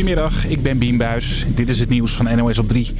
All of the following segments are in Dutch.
Goedemiddag, ik ben Bien Buis. Dit is het nieuws van NOS op 3.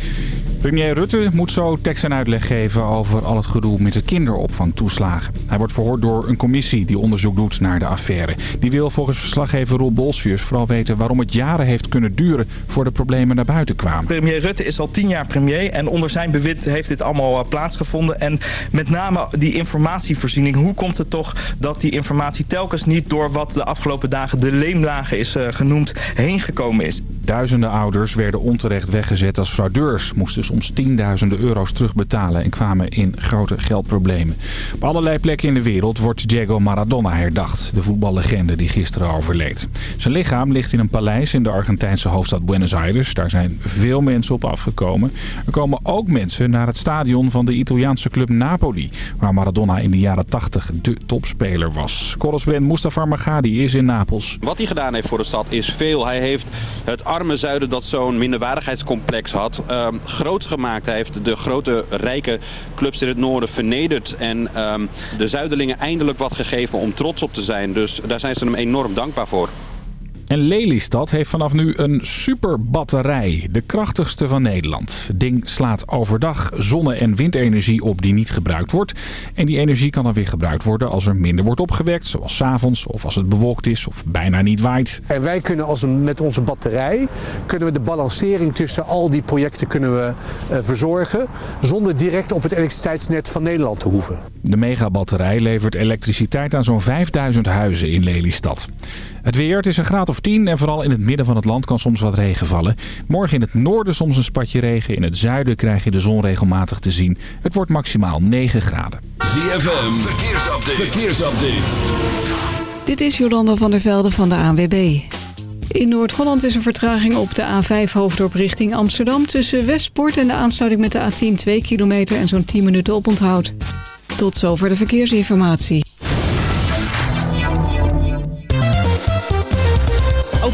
Premier Rutte moet zo tekst en uitleg geven over al het gedoe met de kinderopvangtoeslagen. Hij wordt verhoord door een commissie die onderzoek doet naar de affaire. Die wil volgens verslaggever Roel Bolsius vooral weten waarom het jaren heeft kunnen duren voor de problemen naar buiten kwamen. Premier Rutte is al tien jaar premier en onder zijn bewind heeft dit allemaal eh, plaatsgevonden. En met name die informatievoorziening. Hoe komt het toch dat die informatie telkens niet door wat de afgelopen dagen de leemlagen is uh, genoemd heen gekomen is? Duizenden ouders werden onterecht weggezet als fraudeurs, moesten soms tienduizenden euro's terugbetalen en kwamen in grote geldproblemen. Op allerlei plekken in de wereld wordt Diego Maradona herdacht, de voetballegende die gisteren overleed. Zijn lichaam ligt in een paleis in de Argentijnse hoofdstad Buenos Aires. Daar zijn veel mensen op afgekomen. Er komen ook mensen naar het stadion van de Italiaanse club Napoli, waar Maradona in de jaren 80 de topspeler was. Correspondent Mustafa Magadi is in Napels. Wat hij gedaan heeft voor de stad is veel. Hij heeft het arme zuiden dat zo'n minderwaardigheidscomplex had, uh, groot gemaakt. Hij heeft de grote rijke clubs in het noorden vernederd en um, de zuiderlingen eindelijk wat gegeven om trots op te zijn. Dus daar zijn ze hem enorm dankbaar voor. En Lelystad heeft vanaf nu een superbatterij. De krachtigste van Nederland. Het ding slaat overdag zonne- en windenergie op die niet gebruikt wordt. En die energie kan dan weer gebruikt worden als er minder wordt opgewekt. Zoals 's avonds of als het bewolkt is of bijna niet waait. En wij kunnen als een, met onze batterij kunnen we de balancering tussen al die projecten kunnen we, uh, verzorgen. Zonder direct op het elektriciteitsnet van Nederland te hoeven. De megabatterij levert elektriciteit aan zo'n 5000 huizen in Lelystad. Het weer, het is een graad of 10 en vooral in het midden van het land kan soms wat regen vallen. Morgen in het noorden soms een spatje regen. In het zuiden krijg je de zon regelmatig te zien. Het wordt maximaal 9 graden. ZFM, verkeersupdate. verkeersupdate. Dit is Jolanda van der Velde van de ANWB. In Noord-Holland is een vertraging op de A5 hoofddorp richting Amsterdam... tussen Westpoort en de aansluiting met de A10 2 kilometer en zo'n 10 minuten oponthoud. Tot zover de verkeersinformatie.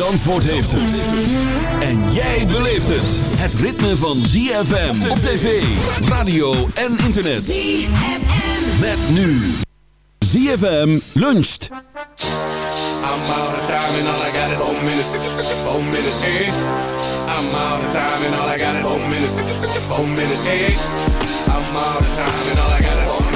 Zandvoort heeft het. En jij beleeft het. Het ritme van ZFM op tv, radio en internet. ZFM. Met nu. ZFM luncht. I'm out of time and all I got is four minutes. Four minutes, eh? I'm out of time and all I got is four minutes. Four minutes, eh? I'm out of time and all I got is four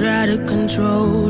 try to control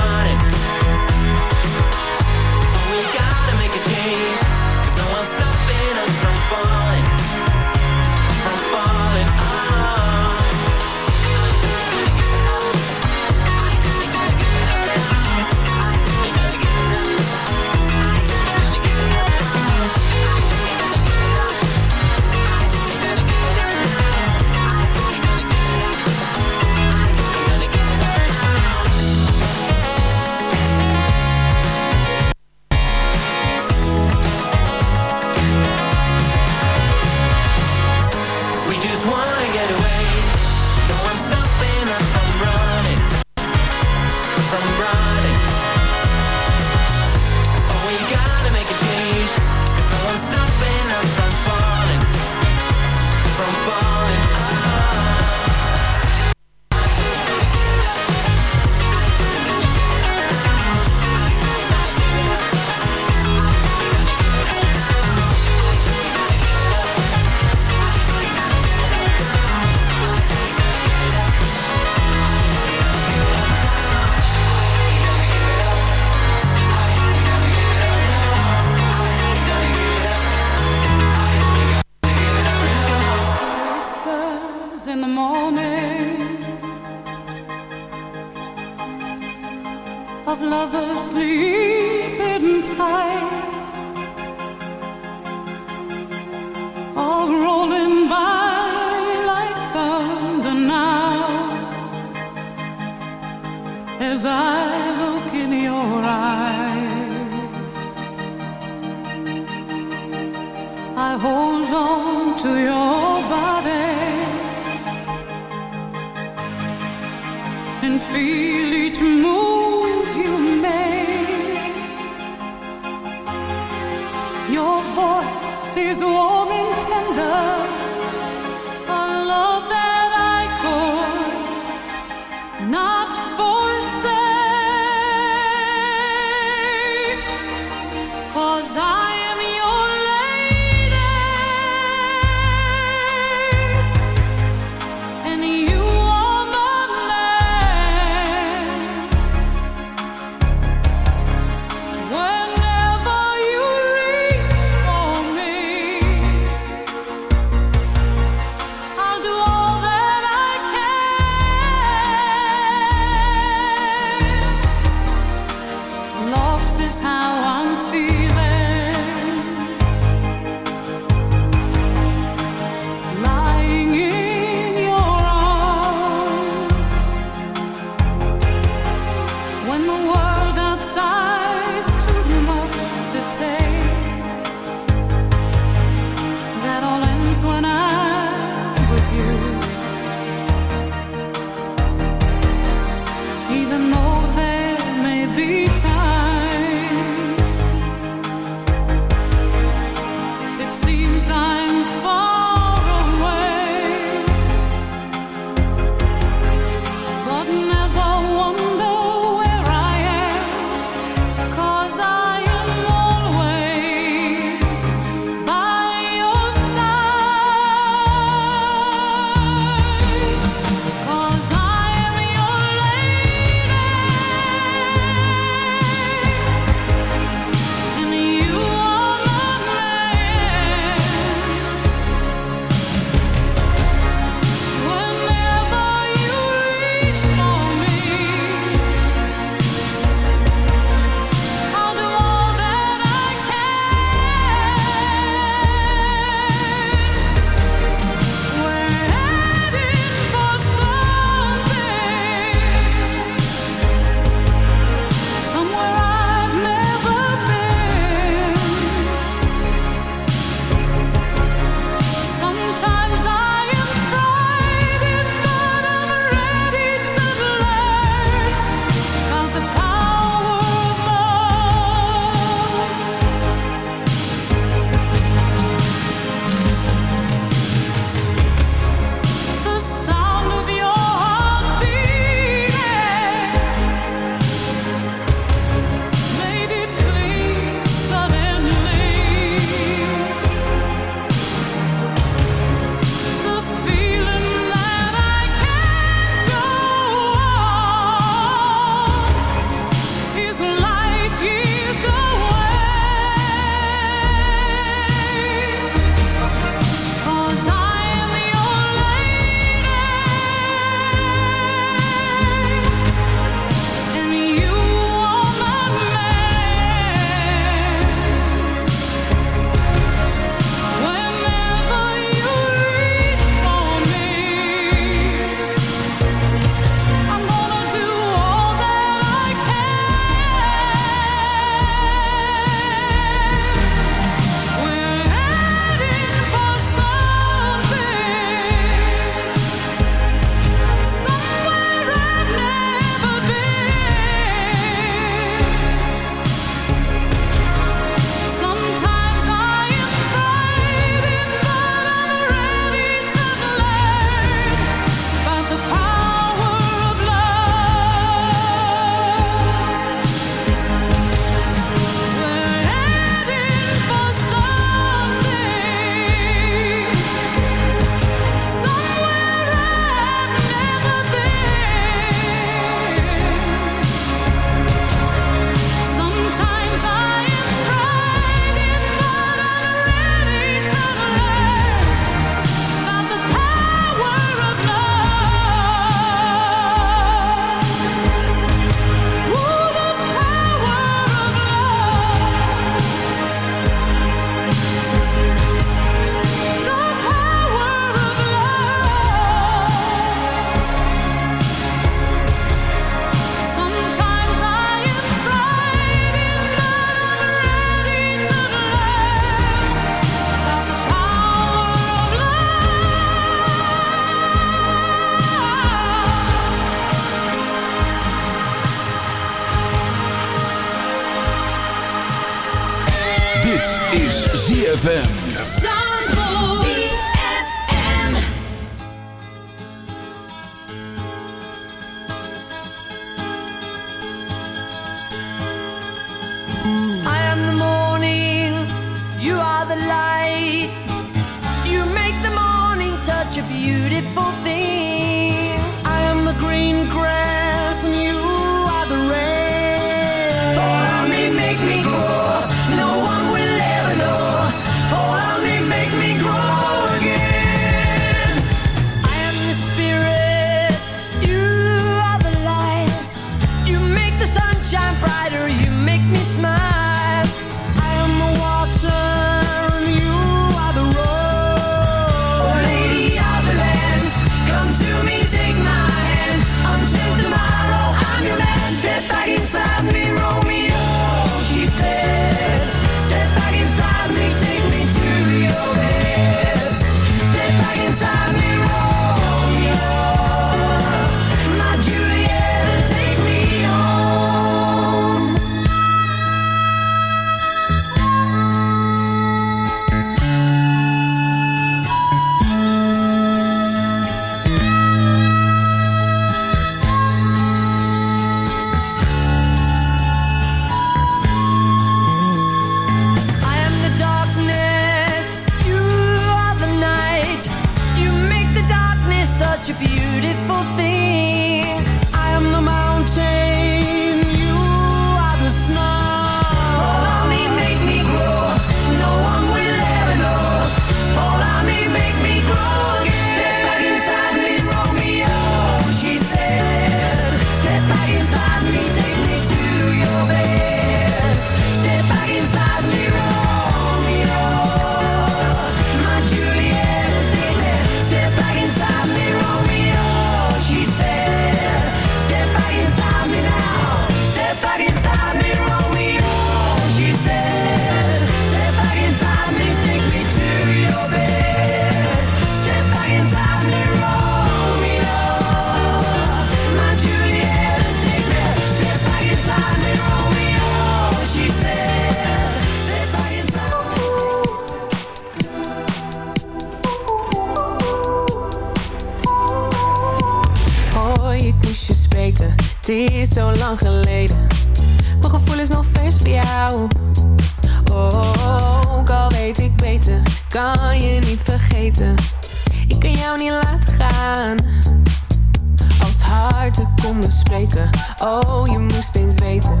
Oh, je moest eens weten.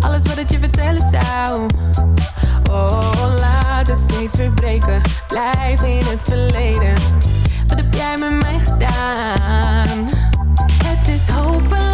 Alles wat het je vertellen zou. Oh, laat het steeds verbreken. Blijf in het verleden. Wat heb jij met mij gedaan? Het is hopen.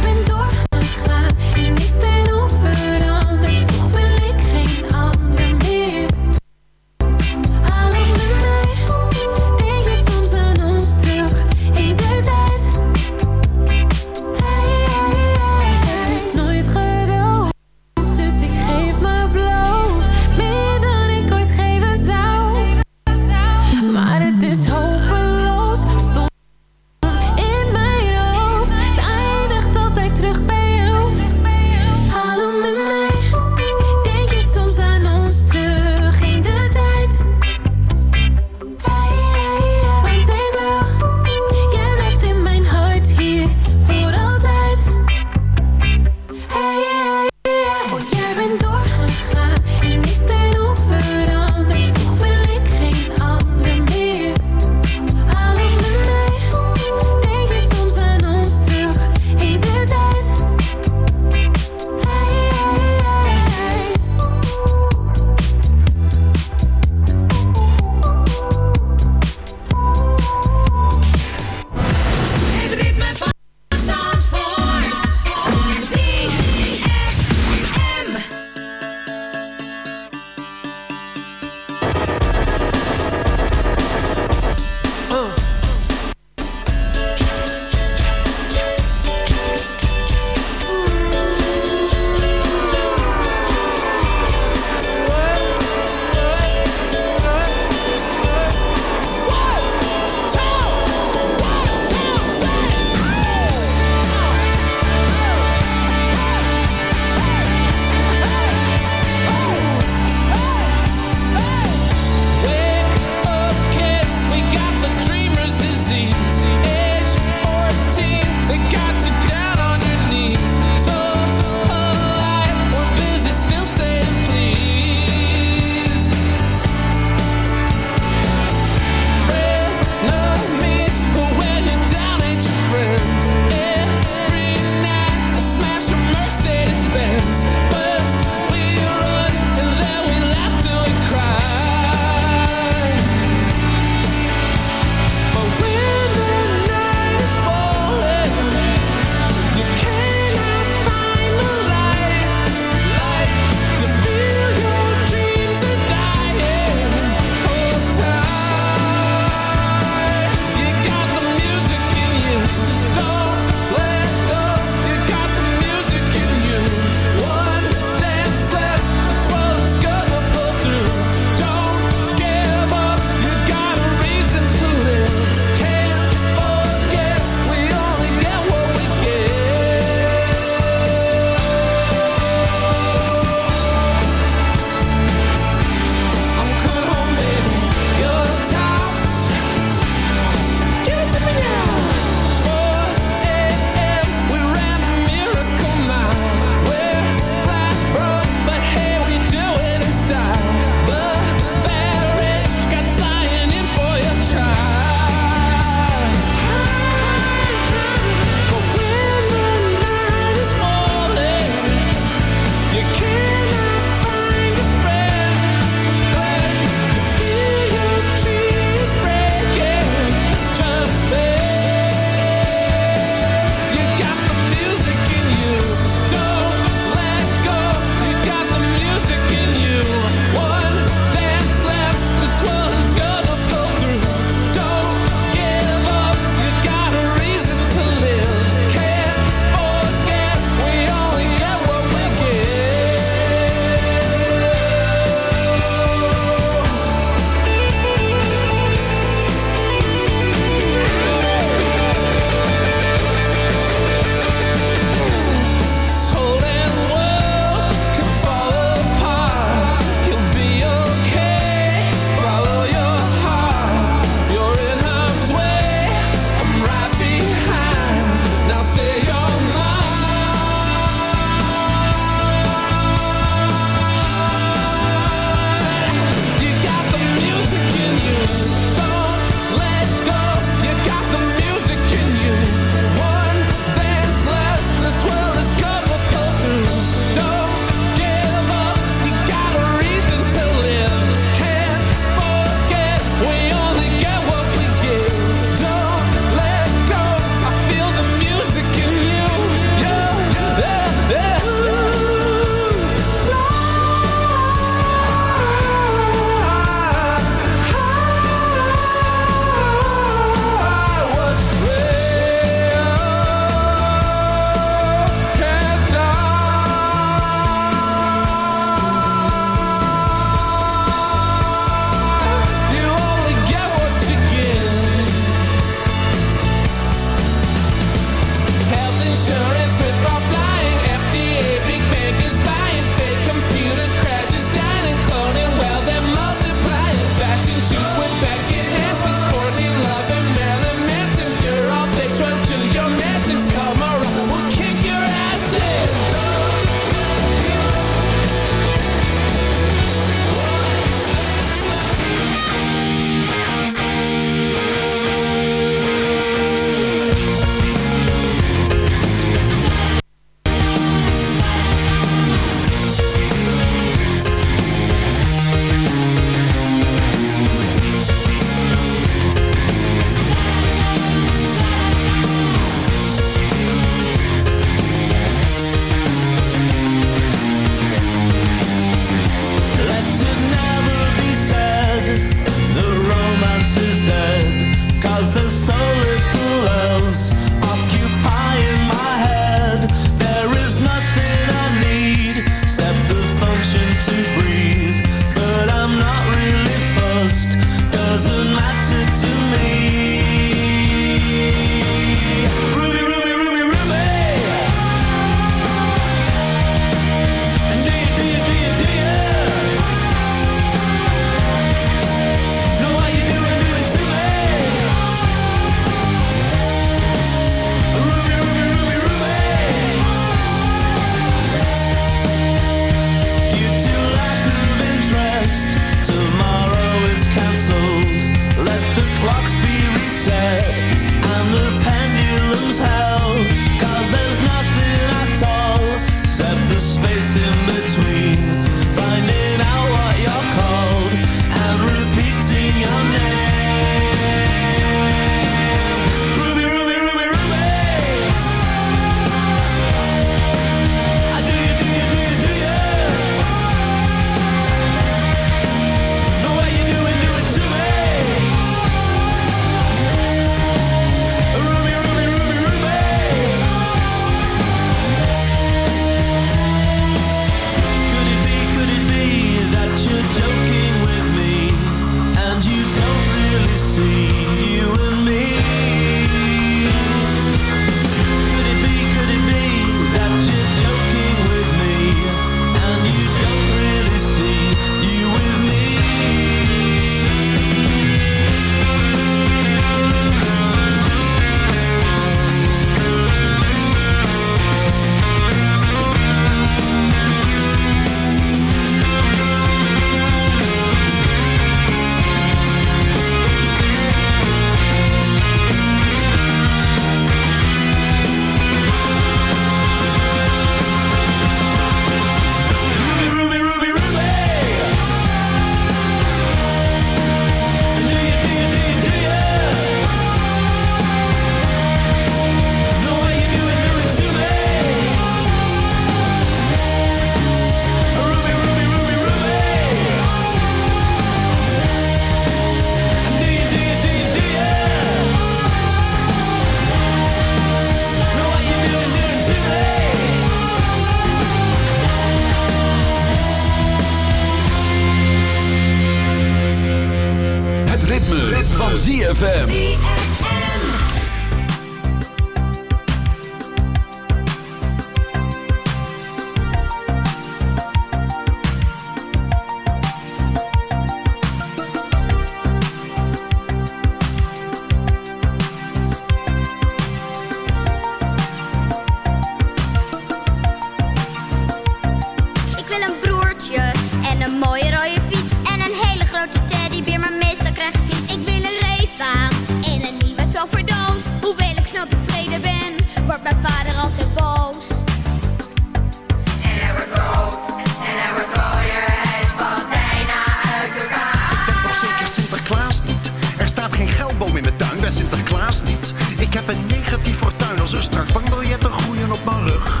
Ik heb een negatief fortuin als er straks bankbiljetten groeien op mijn rug.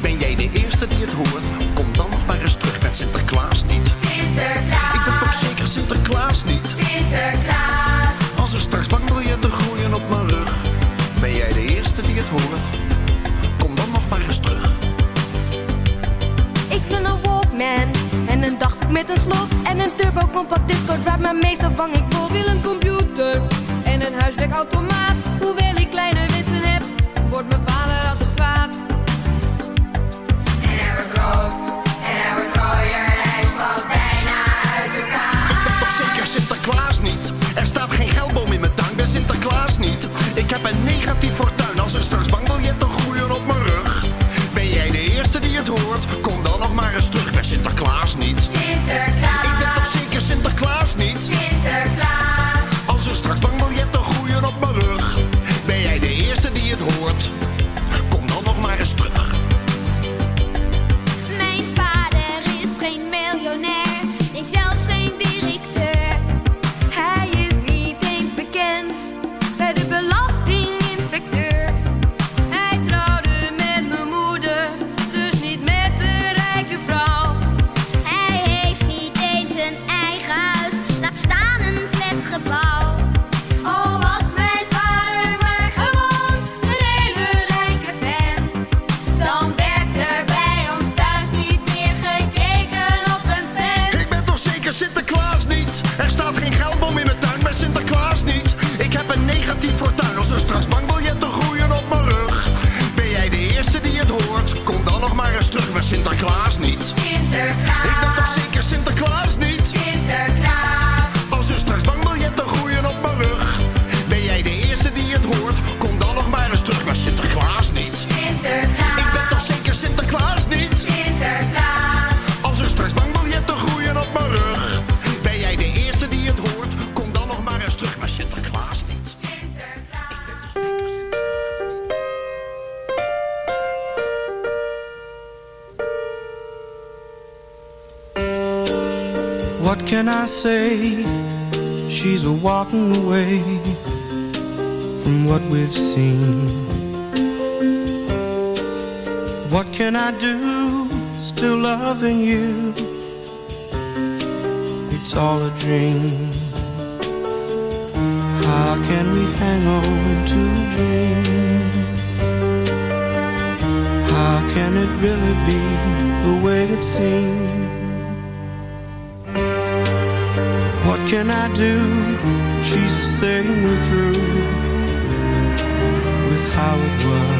Ben jij de eerste die het hoort? Kom dan nog maar eens terug, ben Sinterklaas niet. Sinterklaas. Ik ben toch zeker Sinterklaas niet? Sinterklaas. Als er straks bankbiljetten groeien op mijn rug. Ben jij de eerste die het hoort? Kom dan nog maar eens terug. Ik wil een Walkman en een dagboek met een slot en een turbo compact discord waar maar meestal vang ik bot. wil een computer en een huiswerkautomaat. Ik heb een 9 can I do? Still loving you. It's all a dream. How can we hang on to a dream? How can it really be the way it seems? What can I do? She's the same me through with how it was.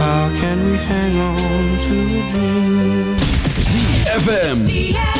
How can we hang on to a dream? ZFM.